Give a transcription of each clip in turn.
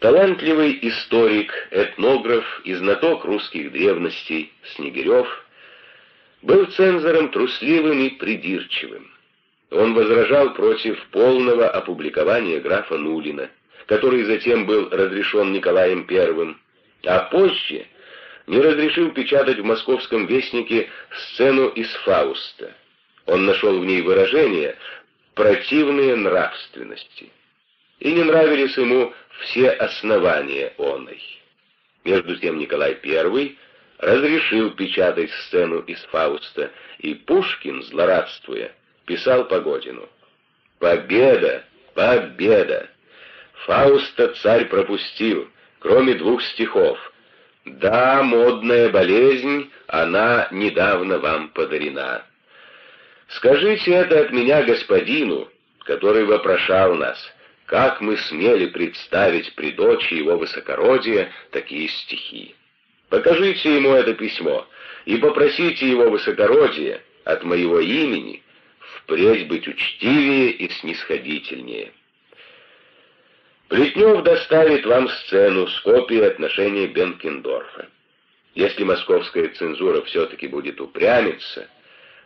Талантливый историк, этнограф и знаток русских древностей Снегирев был цензором трусливым и придирчивым. Он возражал против полного опубликования графа Нулина, который затем был разрешен Николаем I, а позже не разрешил печатать в московском вестнике сцену из Фауста. Он нашел в ней выражение «противные нравственности» и не нравились ему все основания оной. Между тем Николай I разрешил печатать сцену из Фауста, и Пушкин, злорадствуя, писал Погодину. «Победа! Победа! Фауста царь пропустил, кроме двух стихов. Да, модная болезнь, она недавно вам подарена. Скажите это от меня господину, который вопрошал нас, как мы смели представить при дочи его высокородия такие стихи. Покажите ему это письмо и попросите его высокородие от моего имени впредь быть учтивее и снисходительнее. Плетнев доставит вам сцену с копией отношения Бенкендорфа. Если московская цензура все-таки будет упрямиться,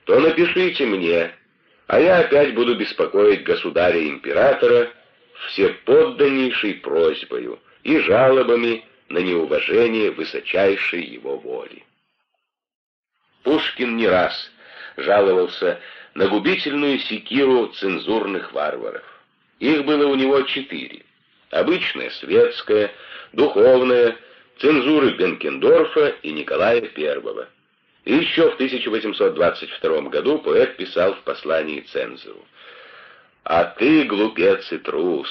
то напишите мне, а я опять буду беспокоить государя-императора всеподданнейшей просьбою и жалобами на неуважение высочайшей его воли. Пушкин не раз жаловался на губительную секиру цензурных варваров. Их было у него четыре. Обычная светская, духовная, цензуры Бенкендорфа и Николая I. Еще в 1822 году поэт писал в послании цензору. «А ты, глупец и трус,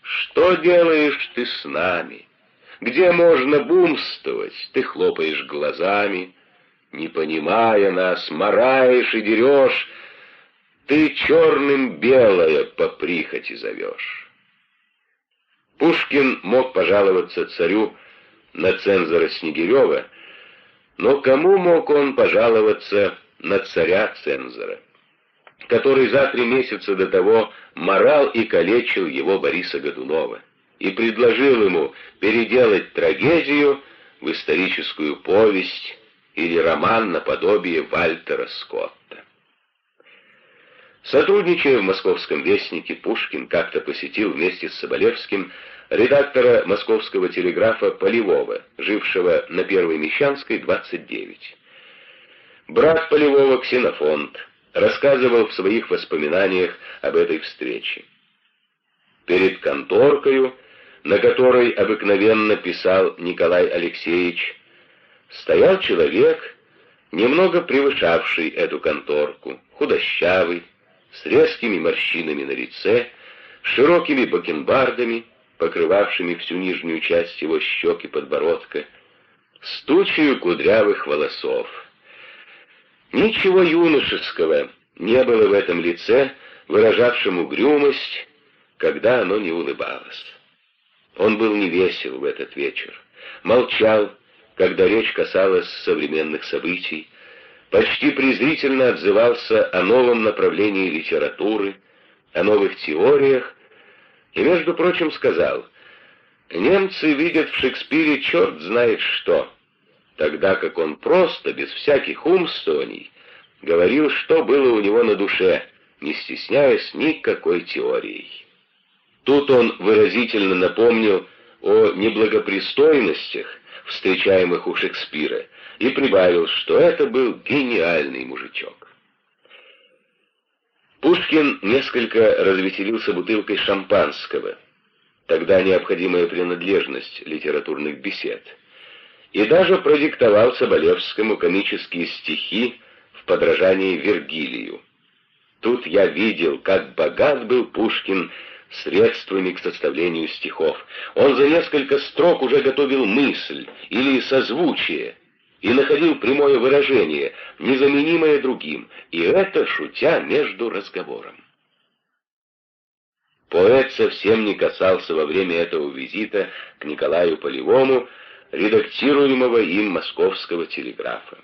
что делаешь ты с нами? Где можно бумствовать, ты хлопаешь глазами, не понимая нас, мораешь и дерешь, ты черным белое по прихоти зовешь». Пушкин мог пожаловаться царю на цензора Снегирева, но кому мог он пожаловаться на царя-цензора, который за три месяца до того морал и калечил его Бориса Годунова и предложил ему переделать трагедию в историческую повесть или роман наподобие Вальтера Скотта. Сотрудничая в «Московском вестнике», Пушкин как-то посетил вместе с Соболевским редактора московского телеграфа Полевого, жившего на Первой Мещанской, 29. Брат Полевого, Ксенофонт, рассказывал в своих воспоминаниях об этой встрече. Перед конторкою, на которой обыкновенно писал Николай Алексеевич, стоял человек, немного превышавший эту конторку, худощавый, с резкими морщинами на лице, широкими бакенбардами, покрывавшими всю нижнюю часть его щек и подбородка, с кудрявых волосов. Ничего юношеского не было в этом лице, выражавшем угрюмость, когда оно не улыбалось. Он был невесел в этот вечер, молчал, когда речь касалась современных событий, почти презрительно отзывался о новом направлении литературы, о новых теориях, и, между прочим, сказал, «Немцы видят в Шекспире черт знает что», тогда как он просто, без всяких умствований, говорил, что было у него на душе, не стесняясь никакой теорией. Тут он выразительно напомнил о неблагопристойностях, встречаемых у Шекспира, и прибавил, что это был гениальный мужичок. Пушкин несколько развеселился бутылкой шампанского, тогда необходимая принадлежность литературных бесед, и даже продиктовал Соболевскому комические стихи в подражании Вергилию. Тут я видел, как богат был Пушкин средствами к составлению стихов. Он за несколько строк уже готовил мысль или созвучие, и находил прямое выражение, незаменимое другим, и это шутя между разговором. Поэт совсем не касался во время этого визита к Николаю Полевому, редактируемого им московского телеграфа.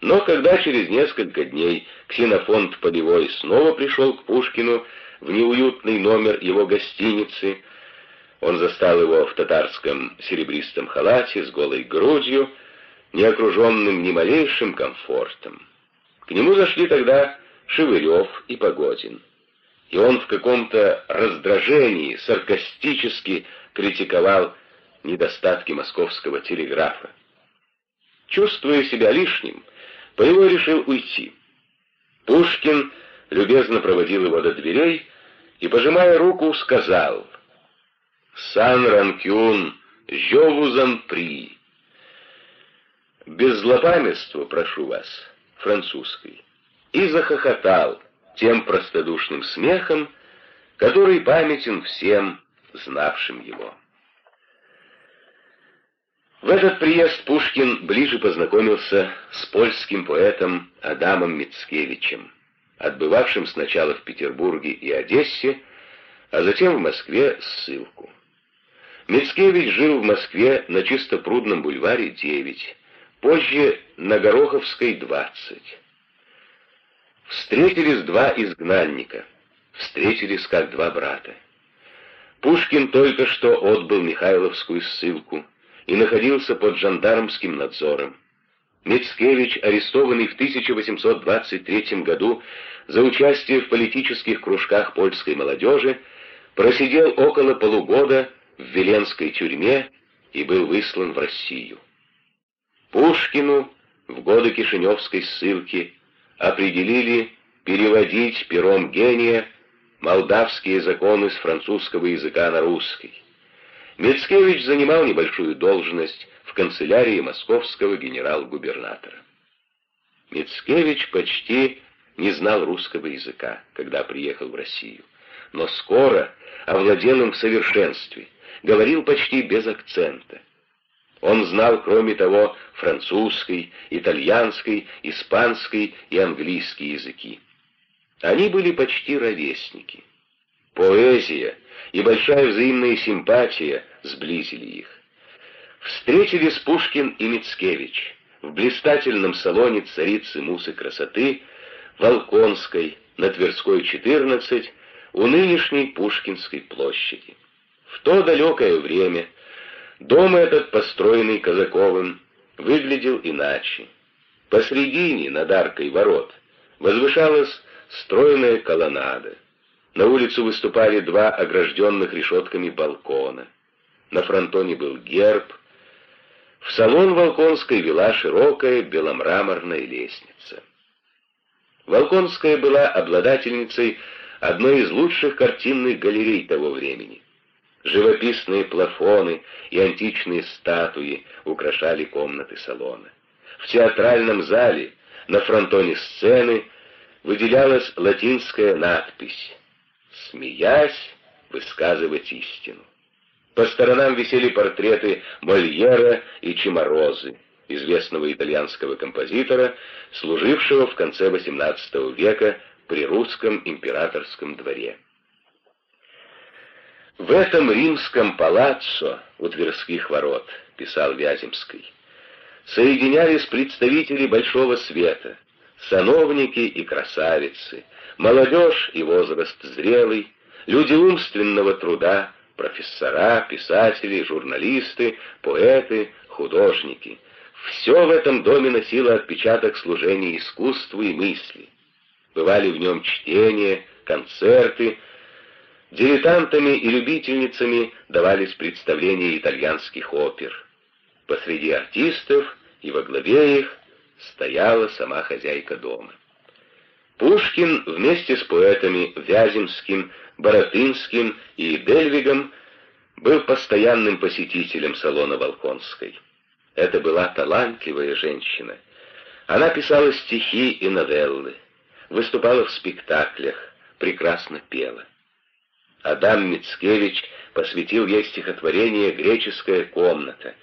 Но когда через несколько дней Ксенофонт Полевой снова пришел к Пушкину в неуютный номер его гостиницы, Он застал его в татарском серебристом халате с голой грудью, не окруженным ни малейшим комфортом. К нему зашли тогда Шевырев и Погодин. И он в каком-то раздражении саркастически критиковал недостатки московского телеграфа. Чувствуя себя лишним, Полевой решил уйти. Пушкин любезно проводил его до дверей и, пожимая руку, сказал «Сан Ранкюн, жеву при». «Без злопамятства, прошу вас», французской, и захохотал тем простодушным смехом, который памятен всем, знавшим его. В этот приезд Пушкин ближе познакомился с польским поэтом Адамом Мицкевичем, отбывавшим сначала в Петербурге и Одессе, а затем в Москве ссылку. Мицкевич жил в Москве на Чистопрудном бульваре 9, позже на Гороховской 20. Встретились два изгнанника, встретились как два брата. Пушкин только что отбыл Михайловскую ссылку и находился под жандармским надзором. Мицкевич, арестованный в 1823 году за участие в политических кружках польской молодежи, просидел около полугода в Веленской тюрьме и был выслан в Россию. Пушкину в годы Кишиневской ссылки определили переводить пером гения молдавские законы с французского языка на русский. Мицкевич занимал небольшую должность в канцелярии московского генерал-губернатора. Мицкевич почти не знал русского языка, когда приехал в Россию, но скоро овладел им в совершенстве, говорил почти без акцента. Он знал, кроме того, французский, итальянский, испанский и английский языки. Они были почти ровесники. Поэзия и большая взаимная симпатия сблизили их. Встретились Пушкин и Мицкевич в блистательном салоне царицы Мусы красоты Волконской на Тверской 14 у нынешней Пушкинской площади. В то далекое время Дом этот, построенный Казаковым, выглядел иначе. Посредине, над аркой ворот, возвышалась стройная колоннада. На улицу выступали два огражденных решетками балкона. На фронтоне был герб. В салон Волконской вела широкая беломраморная лестница. Волконская была обладательницей одной из лучших картинных галерей того времени. Живописные плафоны и античные статуи украшали комнаты салона. В театральном зале, на фронтоне сцены, выделялась латинская надпись «Смеясь, высказывать истину». По сторонам висели портреты Мольера и Чиморозы, известного итальянского композитора, служившего в конце XVIII века при русском императорском дворе. «В этом римском палаццо у Тверских ворот», — писал Вяземский, соединялись представители большого света, сановники и красавицы, молодежь и возраст зрелый, люди умственного труда, профессора, писатели, журналисты, поэты, художники. Все в этом доме носило отпечаток служения искусству и мысли. Бывали в нем чтения, концерты, Дилетантами и любительницами давались представления итальянских опер. Посреди артистов и во главе их стояла сама хозяйка дома. Пушкин вместе с поэтами Вяземским, Боротынским и Дельвигом был постоянным посетителем салона Волконской. Это была талантливая женщина. Она писала стихи и новеллы, выступала в спектаклях, прекрасно пела. Адам Мицкевич посвятил ей стихотворение «Греческая комната»,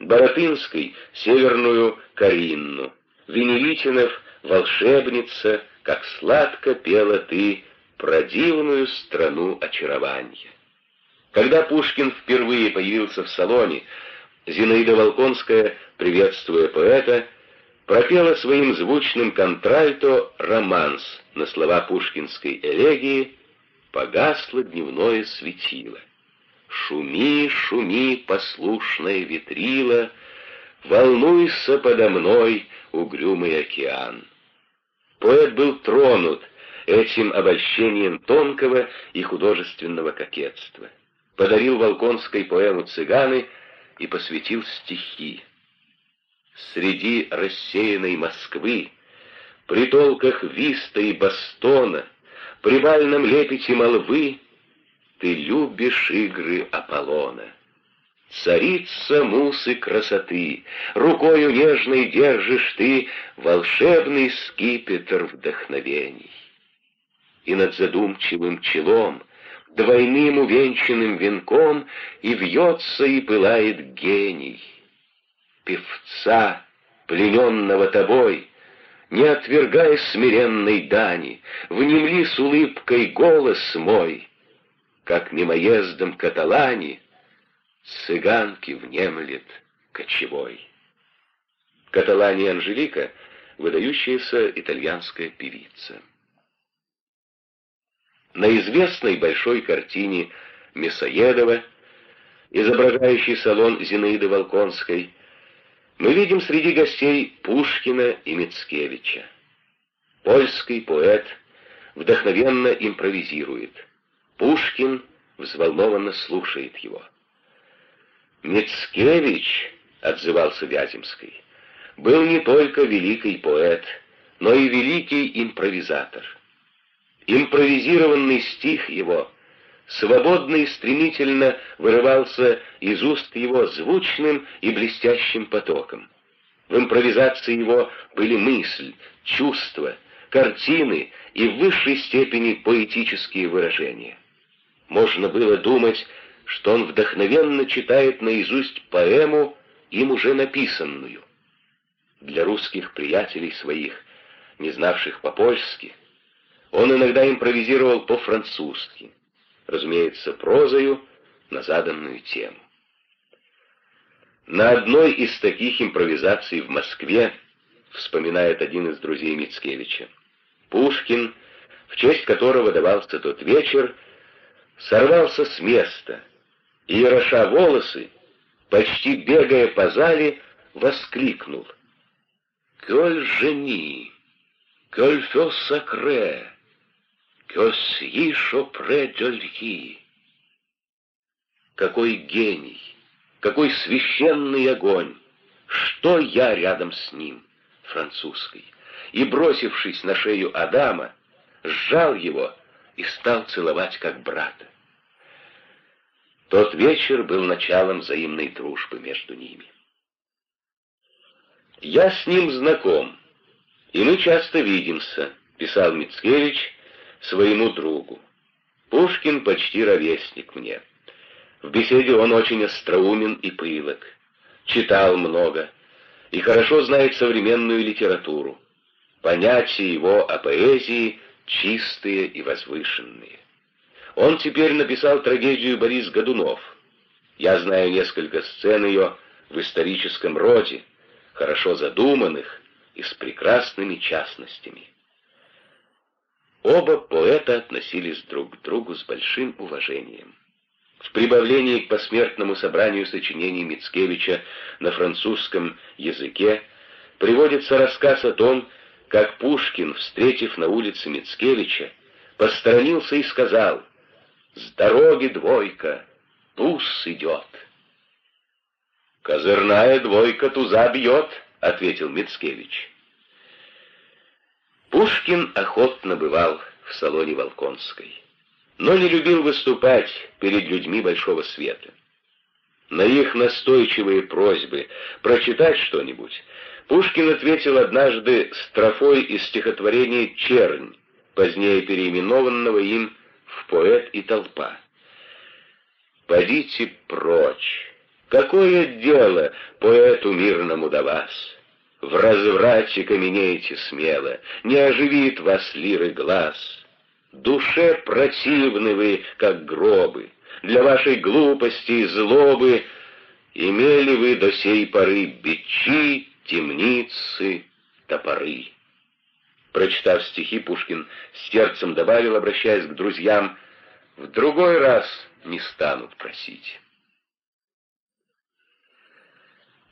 Боротынской — «Северную Каринну», Веневитинов — «Волшебница», «Как сладко пела ты про дивную страну очарования». Когда Пушкин впервые появился в салоне, Зинаида Волконская, приветствуя поэта, пропела своим звучным контральто романс на слова пушкинской элегии погасло дневное светило. Шуми, шуми, послушная ветрила, Волнуйся подо мной, угрюмый океан. Поэт был тронут этим обольщением тонкого и художественного кокетства. Подарил Волконской поэму «Цыганы» и посвятил стихи. Среди рассеянной Москвы, при толках виста и бастона, при бальном лепете молвы, ты любишь игры Аполлона. Царица мусы красоты, рукою нежной держишь ты волшебный скипетр вдохновений. И над задумчивым челом, двойным увенчанным венком, и вьется и пылает гений. Певца, плененного тобой, не отвергай смиренной дани, внемли с улыбкой голос мой, как мимоездом каталани цыганки внемлет кочевой. Каталания Анжелика — выдающаяся итальянская певица. На известной большой картине Мясоедова, изображающей салон Зинаиды Волконской, мы видим среди гостей Пушкина и Мицкевича. Польский поэт вдохновенно импровизирует. Пушкин взволнованно слушает его. «Мицкевич», — отзывался Вяземский, — «был не только великий поэт, но и великий импровизатор. Импровизированный стих его свободно и стремительно вырывался из уст его звучным и блестящим потоком. В импровизации его были мысль, чувства, картины и в высшей степени поэтические выражения. Можно было думать, что он вдохновенно читает наизусть поэму, им уже написанную. Для русских приятелей своих, не знавших по-польски, он иногда импровизировал по-французски, разумеется, прозою на заданную тему. На одной из таких импровизаций в Москве, вспоминает один из друзей Мицкевича, Пушкин, в честь которого давался тот вечер, сорвался с места и, роша волосы, почти бегая по зале, воскликнул. «Коль жени, коль фё сакре, que si шопре дельхи!» Какой гений! Какой священный огонь! Что я рядом с ним, французской? И, бросившись на шею Адама, сжал его и стал целовать как брата. Тот вечер был началом взаимной дружбы между ними. «Я с ним знаком, и мы часто видимся», — писал Мицкевич своему другу. «Пушкин почти ровесник мне. В беседе он очень остроумен и пылок, читал много и хорошо знает современную литературу. Понятия его о поэзии чистые и возвышенные. Он теперь написал трагедию Борис Годунов. Я знаю несколько сцен ее в историческом роде, хорошо задуманных и с прекрасными частностями. Оба поэта относились друг к другу с большим уважением. В прибавлении к посмертному собранию сочинений Мицкевича на французском языке приводится рассказ о том, как Пушкин, встретив на улице Мицкевича, посторонился и сказал «С дороги двойка, туз идет». «Козырная двойка туза бьет», — ответил Мицкевич. Пушкин охотно бывал в салоне Волконской, но не любил выступать перед людьми большого света. На их настойчивые просьбы прочитать что-нибудь Пушкин ответил однажды строфой из стихотворения «Чернь», позднее переименованного им в «Поэт и толпа». «Подите прочь! Какое дело поэту мирному до вас? В разврате каменейте смело, не оживит вас лиры глаз. Душе противны вы, как гробы, для вашей глупости и злобы имели вы до сей поры бичи, темницы, топоры. Прочитав стихи, Пушкин с сердцем добавил, обращаясь к друзьям, «В другой раз не станут просить.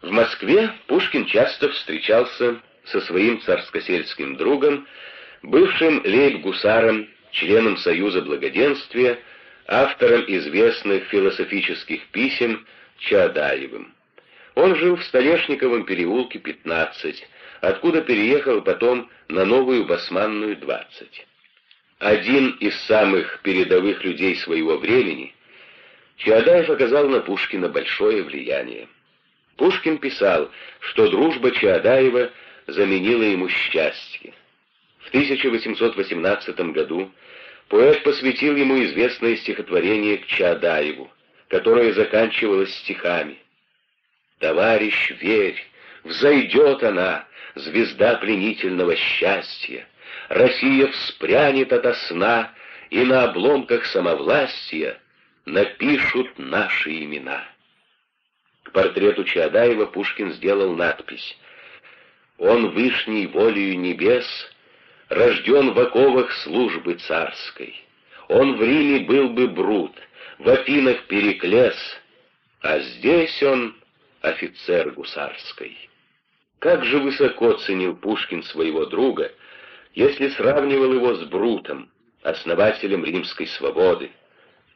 В Москве Пушкин часто встречался со своим царскосельским другом, бывшим лейб-гусаром, членом Союза Благоденствия, автором известных философических писем Чаадаевым. Он жил в Столешниковом переулке, 15, откуда переехал потом на Новую Басманную, 20. Один из самых передовых людей своего времени, Чаадаев оказал на Пушкина большое влияние. Пушкин писал, что дружба Чаадаева заменила ему счастье. В 1818 году поэт посвятил ему известное стихотворение к Чаадаеву, которое заканчивалось стихами. «Товарищ, верь, взойдет она, звезда пленительного счастья. Россия вспрянет ото сна, и на обломках самовластия напишут наши имена». К портрету Чаадаева Пушкин сделал надпись «Он вышней волею небес рожден в оковах службы царской. Он в Риме был бы Брут, в Афинах Переклес, а здесь он офицер гусарской». Как же высоко ценил Пушкин своего друга, если сравнивал его с Брутом, основателем римской свободы,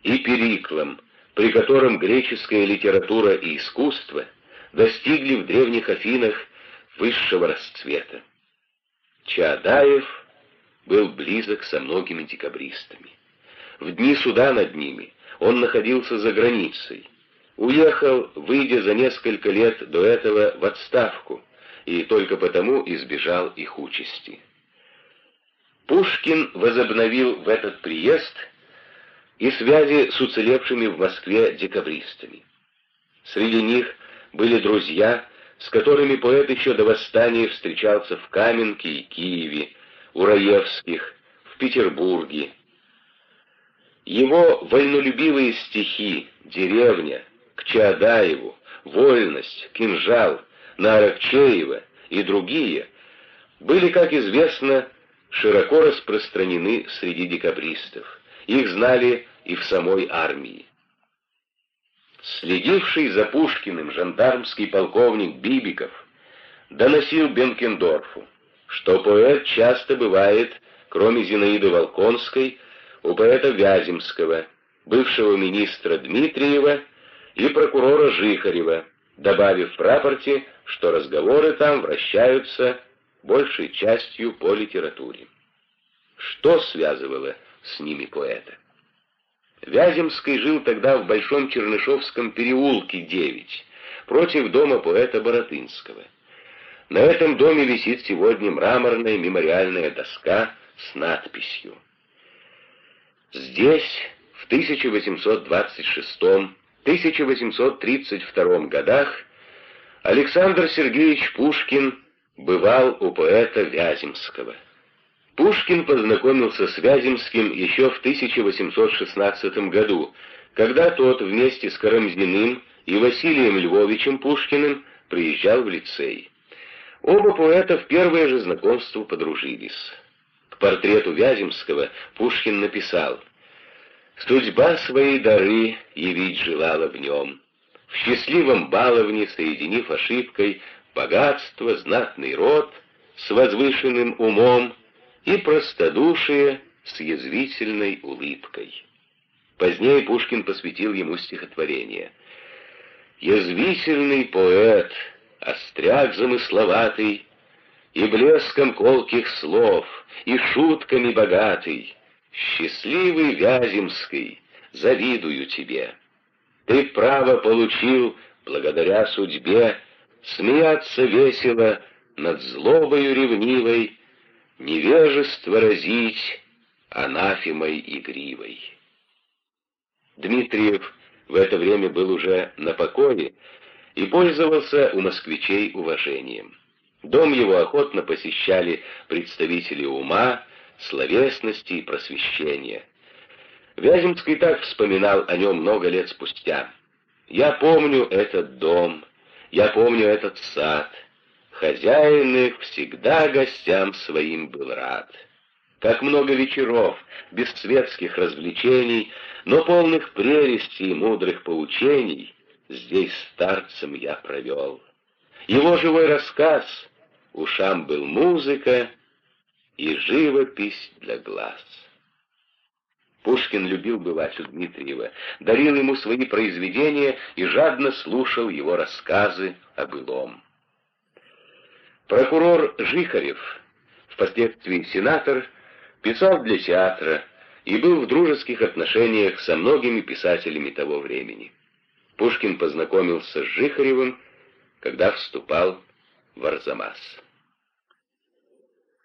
и Периклом, при котором греческая литература и искусство достигли в древних Афинах высшего расцвета. Чаадаев был близок со многими декабристами. В дни суда над ними он находился за границей, уехал, выйдя за несколько лет до этого в отставку, и только потому избежал их участи. Пушкин возобновил в этот приезд и связи с уцелевшими в Москве декабристами. Среди них были друзья, с которыми поэт еще до восстания встречался в Каменке и Киеве, у Раевских, в Петербурге. Его вольнолюбивые стихи «Деревня», «К Чаадаеву», «Вольность», «Кинжал», «На Аракчеева» и другие были, как известно, широко распространены среди декабристов. Их знали и в самой армии. Следивший за Пушкиным жандармский полковник Бибиков доносил Бенкендорфу, что поэт часто бывает, кроме Зинаиды Волконской, у поэта Вяземского, бывшего министра Дмитриева и прокурора Жихарева, добавив в рапорте, что разговоры там вращаются большей частью по литературе. Что связывало с ними поэта. Вяземский жил тогда в Большом Чернышовском переулке 9, против дома поэта Боротынского. На этом доме висит сегодня мраморная мемориальная доска с надписью. Здесь в 1826-1832 годах Александр Сергеевич Пушкин бывал у поэта Вяземского. Пушкин познакомился с Вяземским еще в 1816 году, когда тот вместе с Карамзиным и Василием Львовичем Пушкиным приезжал в лицей. Оба поэта в первое же знакомство подружились. К портрету Вяземского Пушкин написал «Судьба своей дары явить желала в нем, счастливом баловне, соединив ошибкой богатство, знатный род с возвышенным умом, и простодушие с язвительной улыбкой. Позднее Пушкин посвятил ему стихотворение. «Язвительный поэт, остряк замысловатый, и блеском колких слов, и шутками богатый, счастливый Вяземский, завидую тебе. Ты право получил, благодаря судьбе, смеяться весело над злобою ревнивой, невежество разить анафемой игривой. Дмитриев в это время был уже на покое и пользовался у москвичей уважением. Дом его охотно посещали представители ума, словесности и просвещения. Вяземский так вспоминал о нем много лет спустя. «Я помню этот дом, я помню этот сад». Хозяин их всегда гостям своим был рад. Как много вечеров, без светских развлечений, но полных прелестей и мудрых поучений здесь старцем я провел. Его живой рассказ, ушам был музыка и живопись для глаз. Пушкин любил бывать у Дмитриева, дарил ему свои произведения и жадно слушал его рассказы о былом. Прокурор Жихарев, впоследствии сенатор, писал для театра и был в дружеских отношениях со многими писателями того времени. Пушкин познакомился с Жихаревым, когда вступал в Арзамас.